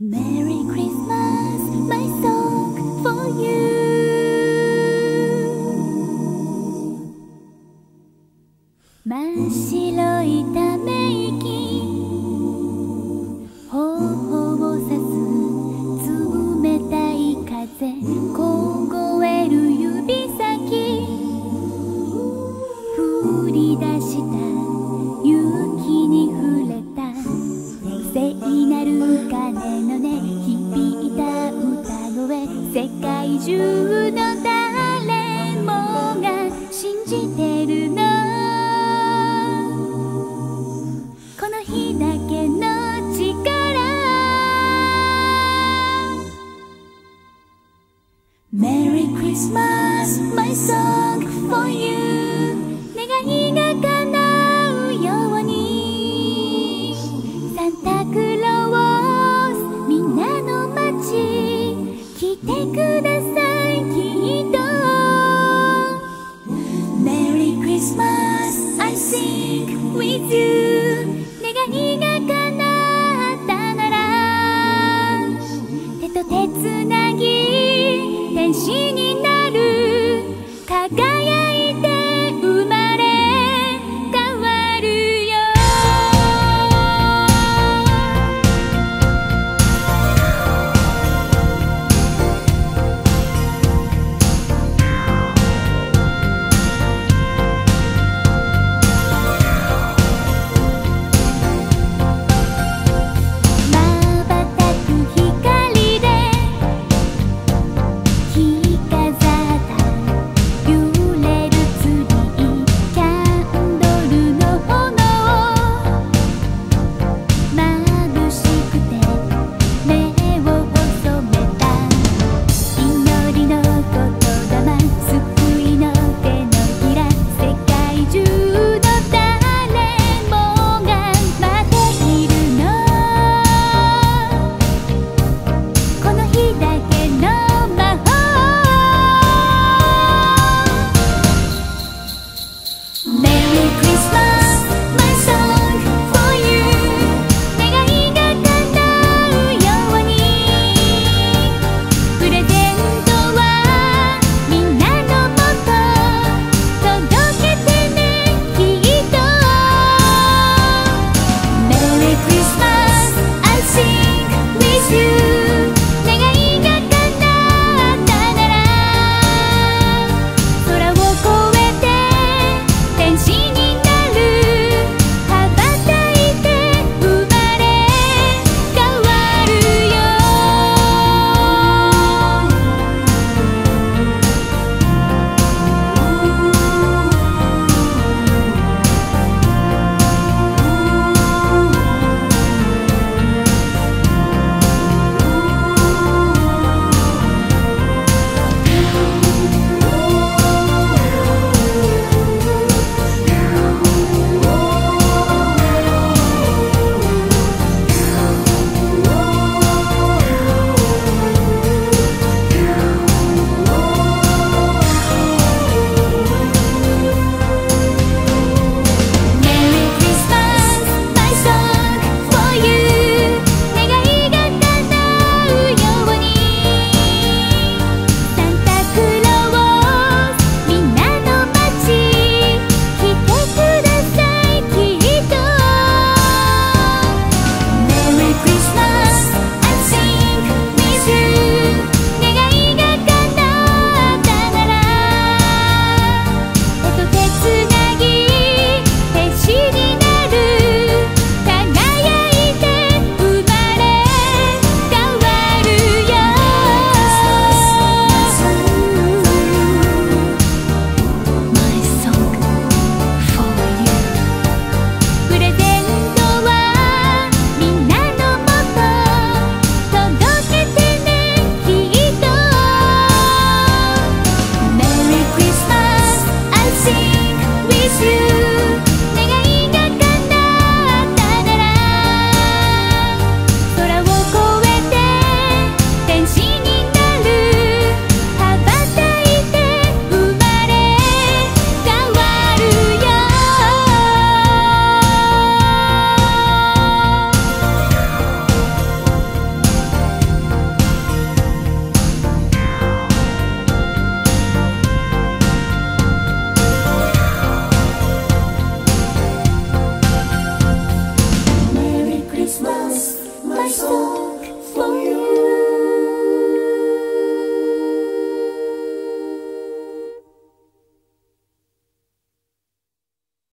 Merry Christmas, my song for you 真っ白いため息 ね響いた歌声。世界中の誰もが信じてる